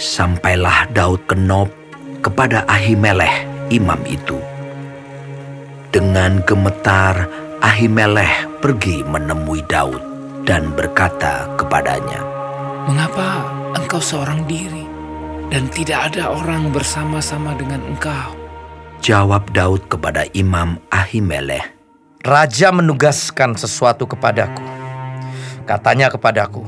Sampailah Daud ke Nob kepada Ahimelech imam itu. Dengan gemetar Ahimelech pergi menemui Daud dan berkata kepadanya, Mengapa engkau seorang diri dan tidak ada orang bersama-sama dengan engkau? Jawab Daud kepada Imam Ahimelech, Raja menugaskan sesuatu kepadaku. Katanya kepadaku,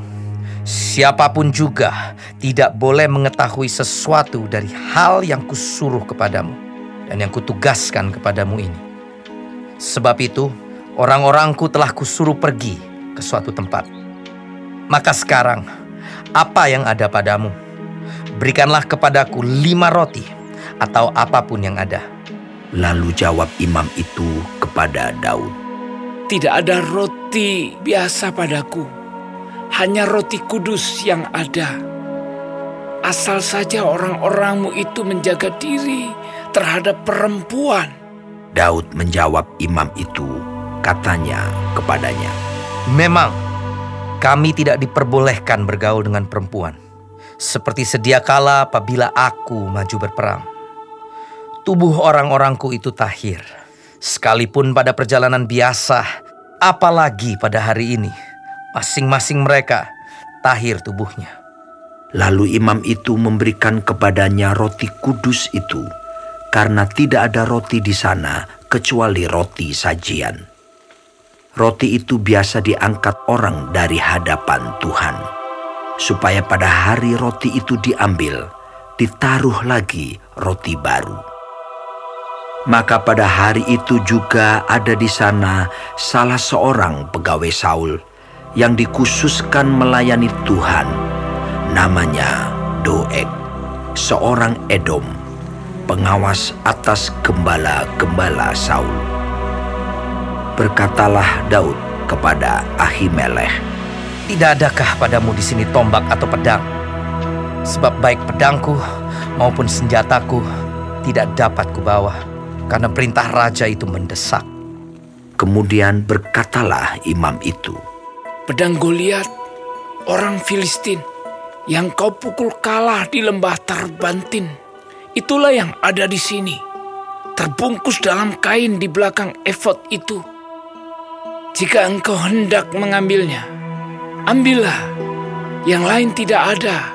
siapa pun juga tidak boleh mengetahui sesuatu dari hal yang kusuruh kepadamu dan yang kutugaskan kepadamu ini. Sebab itu, orang-orangku telah kusuruh pergi ke suatu tempat. Maka sekarang, apa yang ada padamu? Berikanlah kepadaku lima roti atau apa pun yang ada. Lalu jawab imam itu kepada Daud, Tidak ada roti biasa padaku, hanya roti kudus yang ada. Asal saja orang-orangmu itu menjaga diri terhadap perempuan. Daud menjawab imam itu, katanya kepadanya, Memang kami tidak diperbolehkan bergaul dengan perempuan, seperti sedia kala apabila aku maju berperang. Tubuh orang-orangku itu tahir, sekalipun pada perjalanan biasa, apalagi pada hari ini, masing-masing mereka tahir tubuhnya. Lalu imam itu memberikan kepadanya roti kudus itu, karena tidak ada roti di sana kecuali roti sajian. Roti itu biasa diangkat orang dari hadapan Tuhan, supaya pada hari roti itu diambil, ditaruh lagi roti baru. Maka pada hari itu juga ada di sana salah seorang pegawai Saul yang dikhususkan melayani Tuhan, namanya Doeg, seorang Edom pengawas atas gembala-gembala Saul. Berkatalah Daud kepada Ahimelech, Tidak adakah padamu di sini tombak atau pedang? Sebab baik pedangku maupun senjataku tidak dapat kubawa, karena perintah raja itu mendesak. Kemudian berkatalah imam itu, Pedang Goliat, orang Filistin, yang kau pukul kalah di lembah Tarbantin, itulah yang ada di sini, terbungkus dalam kain di belakang efod itu. Jika engkau hendak mengambilnya, ambillah. Yang lain tidak ada,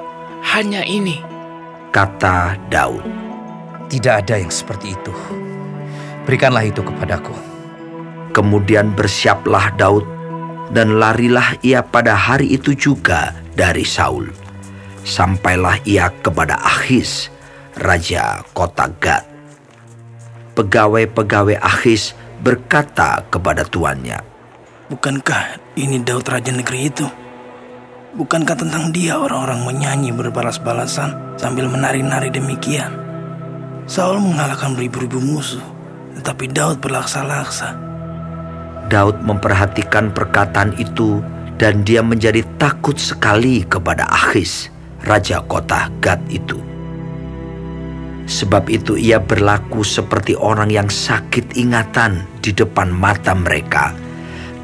hanya ini. kata Daud. Tidak ada yang seperti itu. Berikanlah itu kepadaku. Kemudian bersiaplah Daud dan larilah ia pada hari itu juga dari Saul. Sampailah ia kepada Akhis, raja kota Gad. Pegawai-pegawai Akhis berkata kepada tuannya, Bukankah ini Daud Raja negeri itu? Bukankah tentang dia orang-orang menyanyi berbalas-balasan sambil menari-nari demikian? Saul mengalahkan beribu-ribu musuh, tetapi Daud berlaksa-laksa. Daud memperhatikan perkataan itu dan dia menjadi takut sekali kepada Akhis, raja kota Gad itu. Sebab itu ia berlaku seperti orang yang sakit ingatan di depan mata mereka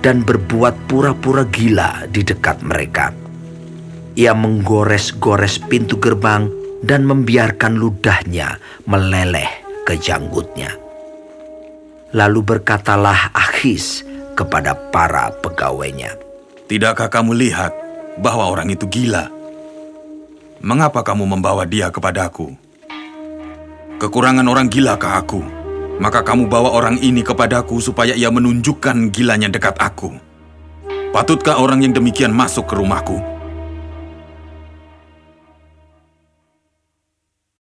dan berbuat pura-pura gila di dekat mereka. Ia menggores-gores pintu gerbang dan membiarkan ludahnya meleleh ke janggutnya. Lalu berkatalah Akhis kepada para pegawainya, Tidakkah kamu lihat bahwa orang itu gila? Mengapa kamu membawa dia kepadaku? Kekurangan orang gilakah aku? Maka kamu bawa orang ini kepadaku supaya ia menunjukkan gilanya dekat aku. Patutkah orang yang demikian masuk ke rumahku?